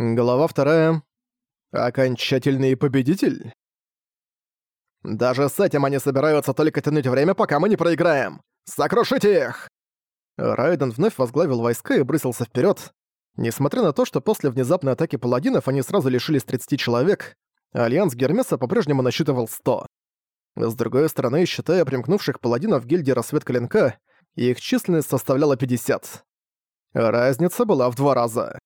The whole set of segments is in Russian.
Глава вторая. Окончательный победитель? Даже с этим они собираются только тянуть время, пока мы не проиграем. Сокрушите их! Райден вновь возглавил войска и бросился вперед. Несмотря на то, что после внезапной атаки паладинов они сразу лишились 30 человек, Альянс Гермеса по-прежнему насчитывал 100. С другой стороны, считая примкнувших паладинов гильдии Рассвет Клинка, их численность составляла 50. Разница была в два раза.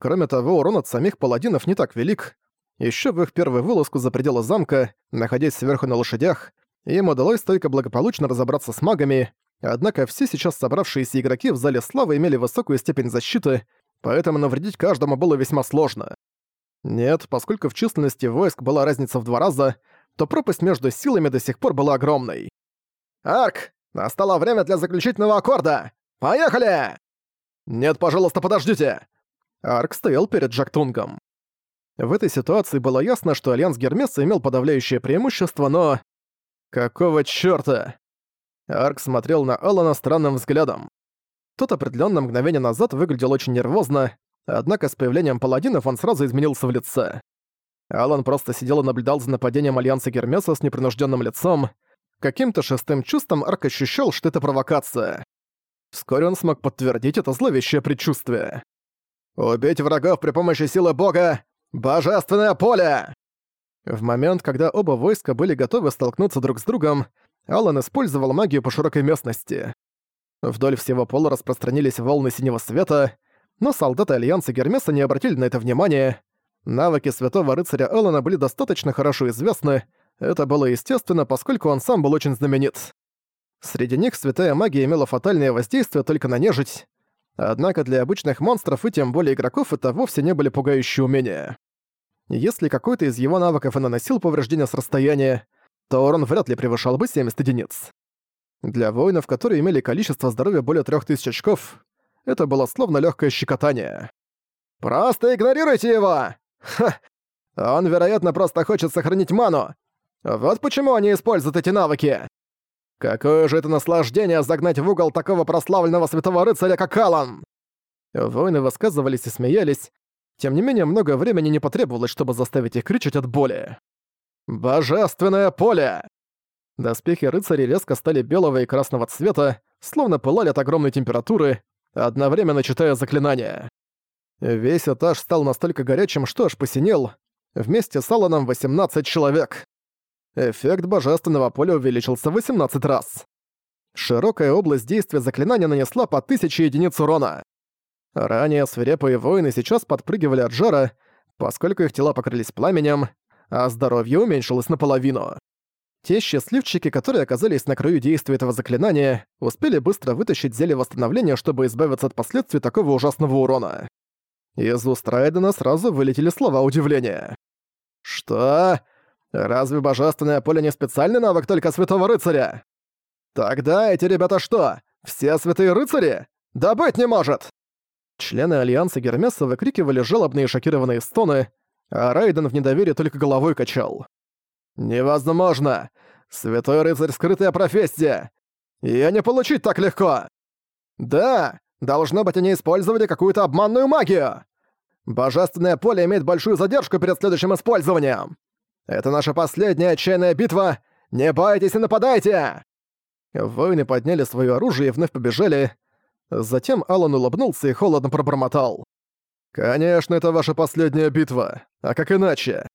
Кроме того, урон от самих паладинов не так велик. Еще в их первую вылазку за пределы замка, находясь сверху на лошадях, им удалось только благополучно разобраться с магами, однако все сейчас собравшиеся игроки в Зале Славы имели высокую степень защиты, поэтому навредить каждому было весьма сложно. Нет, поскольку в численности войск была разница в два раза, то пропасть между силами до сих пор была огромной. «Арк, настало время для заключительного аккорда! Поехали!» «Нет, пожалуйста, подождите! Арк стоял перед Джактунгом. В этой ситуации было ясно, что Альянс Гермеса имел подавляющее преимущество, но... Какого чёрта? Арк смотрел на Алана странным взглядом. Тот определённо мгновение назад выглядел очень нервозно, однако с появлением паладинов он сразу изменился в лице. Алан просто сидел и наблюдал за нападением Альянса Гермеса с непринужденным лицом. Каким-то шестым чувством Арк ощущал, что это провокация. Вскоре он смог подтвердить это зловещее предчувствие. Убить врагов при помощи силы бога! Божественное поле!» В момент, когда оба войска были готовы столкнуться друг с другом, Аллан использовал магию по широкой местности. Вдоль всего пола распространились волны синего света, но солдаты Альянса Гермеса не обратили на это внимания. Навыки святого рыцаря Аллана были достаточно хорошо известны, это было естественно, поскольку он сам был очень знаменит. Среди них святая магия имела фатальное воздействие только на нежить, Однако для обычных монстров и тем более игроков это вовсе не были пугающие умения. Если какой-то из его навыков и наносил повреждения с расстояния, то урон вряд ли превышал бы 70 единиц. Для воинов, которые имели количество здоровья более 3000 очков, это было словно легкое щекотание. «Просто игнорируйте его! Ха! Он, вероятно, просто хочет сохранить ману! Вот почему они используют эти навыки!» Какое же это наслаждение загнать в угол такого прославленного святого рыцаря, как Алан! Воины высказывались и смеялись. Тем не менее, много времени не потребовалось, чтобы заставить их кричать от боли. «Божественное поле!» Доспехи рыцарей резко стали белого и красного цвета, словно пылали от огромной температуры, одновременно читая заклинания. Весь этаж стал настолько горячим, что аж посинел. Вместе с Аланом 18 человек. Эффект божественного поля увеличился в 18 раз. Широкая область действия заклинания нанесла по 1000 единиц урона. Ранее свирепые воины сейчас подпрыгивали от жара, поскольку их тела покрылись пламенем, а здоровье уменьшилось наполовину. Те счастливчики, которые оказались на краю действия этого заклинания, успели быстро вытащить зелье восстановления, чтобы избавиться от последствий такого ужасного урона. Из уст Райдена сразу вылетели слова удивления. «Что? Разве божественное поле не специальный навык только святого рыцаря? Тогда эти ребята что, все святые рыцари? Да быть не может! Члены Альянса Гермеса выкрикивали жалобные шокированные стоны, а Райден в недоверии только головой качал. «Невозможно! Святой рыцарь — скрытая профессия! Её не получить так легко!» «Да, должно быть, они использовали какую-то обманную магию! Божественное поле имеет большую задержку перед следующим использованием! Это наша последняя отчаянная битва! Не бойтесь и нападайте!» Воины подняли свое оружие и вновь побежали. Затем Алан улыбнулся и холодно пробормотал. «Конечно, это ваша последняя битва. А как иначе?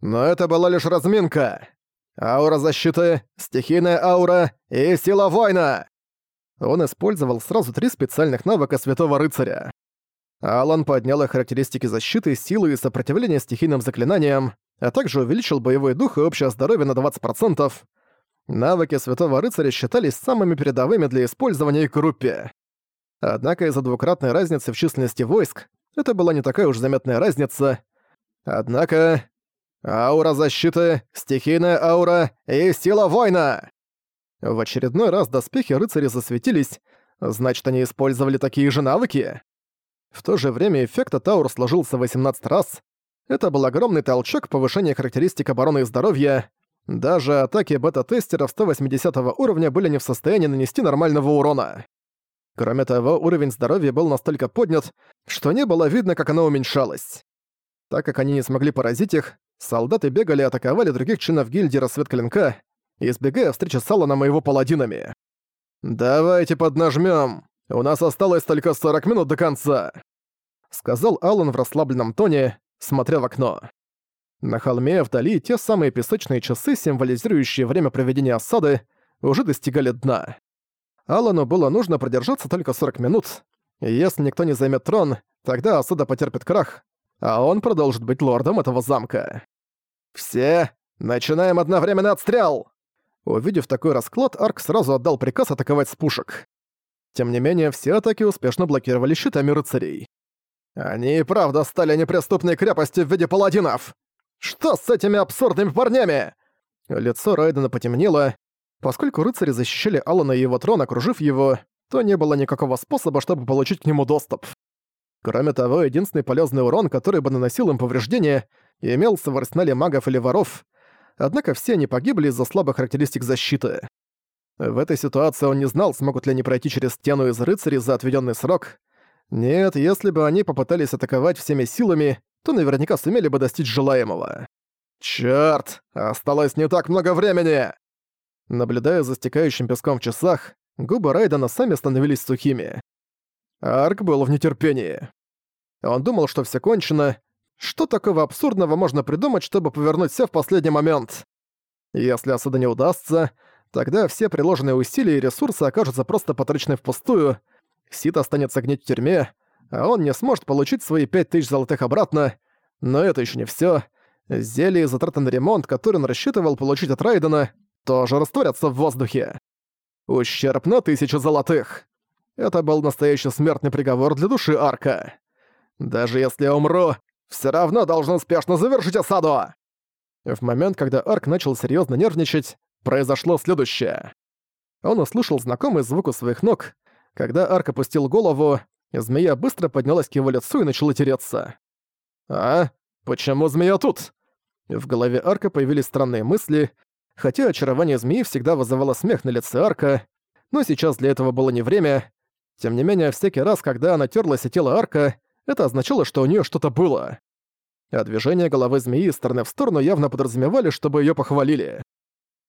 Но это была лишь разминка. Аура защиты, стихийная аура и сила воина!» Он использовал сразу три специальных навыка Святого Рыцаря. Алан поднял характеристики защиты, силы и сопротивления стихийным заклинаниям, а также увеличил боевой дух и общее здоровье на 20%. Навыки Святого Рыцаря считались самыми передовыми для использования в группе. Однако из-за двукратной разницы в численности войск это была не такая уж заметная разница. Однако... Аура защиты, стихийная аура и сила воина! В очередной раз доспехи рыцаря засветились, значит, они использовали такие же навыки. В то же время эффект от аур сложился 18 раз, это был огромный толчок повышения характеристик обороны и здоровья. Даже атаки бета-тестеров 180 уровня были не в состоянии нанести нормального урона. Кроме того, уровень здоровья был настолько поднят, что не было видно, как оно уменьшалось. Так как они не смогли поразить их, солдаты бегали и атаковали других членов гильдии рассвет клинка, избегая встречи с Алланом и его паладинами. «Давайте поднажмём. У нас осталось только 40 минут до конца», — сказал Аллан в расслабленном тоне, смотря в окно. На холме вдали те самые песочные часы, символизирующие время проведения осады, уже достигали дна. Аллану было нужно продержаться только 40 минут, если никто не займет трон, тогда осада потерпит крах, а он продолжит быть лордом этого замка. «Все, начинаем одновременно отстрел!» Увидев такой расклад, Арк сразу отдал приказ атаковать с пушек. Тем не менее, все атаки успешно блокировали щитами рыцарей. «Они и правда стали неприступной крепостью в виде паладинов! Что с этими абсурдными парнями?» Лицо Райдена потемнело. Поскольку рыцари защищали Алана и его трон, окружив его, то не было никакого способа, чтобы получить к нему доступ. Кроме того, единственный полезный урон, который бы наносил им повреждения, имелся в арсенале магов или воров, однако все они погибли из-за слабых характеристик защиты. В этой ситуации он не знал, смогут ли они пройти через стену из рыцарей за отведенный срок. Нет, если бы они попытались атаковать всеми силами, то наверняка сумели бы достичь желаемого. Чёрт, осталось не так много времени! Наблюдая за стекающим песком в часах, губы Райдена сами становились сухими. Арк был в нетерпении. Он думал, что все кончено. Что такого абсурдного можно придумать, чтобы повернуть все в последний момент? Если осада не удастся, тогда все приложенные усилия и ресурсы окажутся просто потрачены впустую, Сит останется гнить в тюрьме, а он не сможет получить свои пять тысяч золотых обратно. Но это еще не все. Зелье и затраты на ремонт, который он рассчитывал получить от Райдена, тоже растворятся в воздухе. Ущерб на тысячу золотых. Это был настоящий смертный приговор для души Арка. Даже если я умру, все равно должен успешно завершить осаду. В момент, когда Арк начал серьезно нервничать, произошло следующее. Он услышал знакомый звук у своих ног. Когда Арк опустил голову, змея быстро поднялась к его лицу и начала тереться. «А? Почему змея тут?» В голове Арка появились странные мысли, хотя очарование змеи всегда вызывало смех на лице Арка, но сейчас для этого было не время, тем не менее, всякий раз, когда она терлась о тело арка, это означало, что у нее что-то было. А движения головы змеи из стороны в сторону явно подразумевали, чтобы ее похвалили.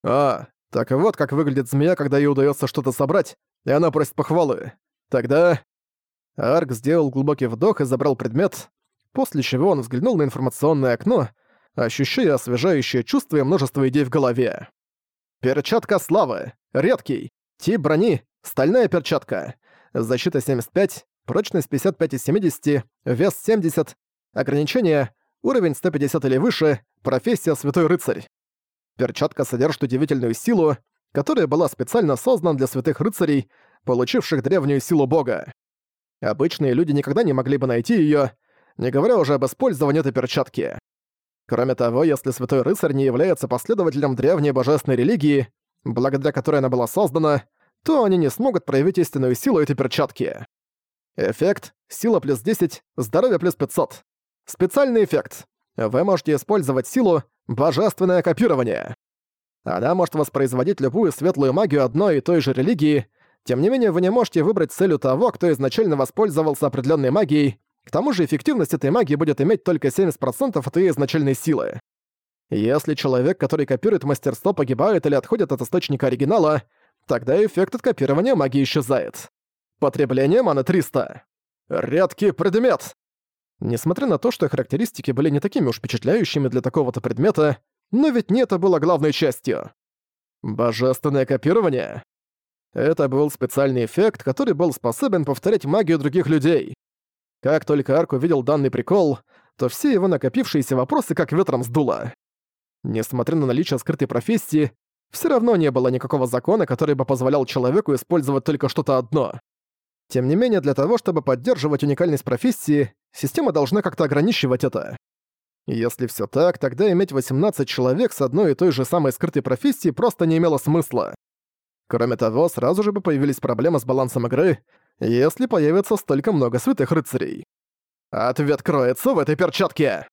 А, так вот как выглядит змея, когда ей удается что-то собрать, и она просит похвалы. Тогда... Арк сделал глубокий вдох и забрал предмет, после чего он взглянул на информационное окно, ощущая освежающее чувство и множество идей в голове. Перчатка славы. Редкий. Тип брони. Стальная перчатка защита 75, прочность 55 из 70, вес 70, ограничение, уровень 150 или выше, профессия Святой Рыцарь. Перчатка содержит удивительную силу, которая была специально создана для святых рыцарей, получивших древнюю силу бога. Обычные люди никогда не могли бы найти её, не говоря уже об использовании этой перчатки. Кроме того, если святой рыцарь не является последователем древней божественной религии, благодаря которой она была создана, то они не смогут проявить истинную силу этой перчатки. Эффект — сила плюс 10, здоровье плюс 500. Специальный эффект. Вы можете использовать силу «Божественное копирование». Она может воспроизводить любую светлую магию одной и той же религии, тем не менее вы не можете выбрать целью того, кто изначально воспользовался определенной магией, к тому же эффективность этой магии будет иметь только 70% от ее изначальной силы. Если человек, который копирует мастерство, погибает или отходит от источника оригинала, Тогда эффект от копирования магии исчезает. Потребление маны 300. Редкий предмет! Несмотря на то, что характеристики были не такими уж впечатляющими для такого-то предмета, но ведь не это было главной частью. Божественное копирование? Это был специальный эффект, который был способен повторять магию других людей. Как только Арк увидел данный прикол, то все его накопившиеся вопросы как ветром сдуло. Несмотря на наличие скрытой профессии, все равно не было никакого закона, который бы позволял человеку использовать только что-то одно. Тем не менее, для того, чтобы поддерживать уникальность профессии, система должна как-то ограничивать это. Если все так, тогда иметь 18 человек с одной и той же самой скрытой профессией просто не имело смысла. Кроме того, сразу же бы появились проблемы с балансом игры, если появится столько много святых рыцарей. Ответ кроется в этой перчатке!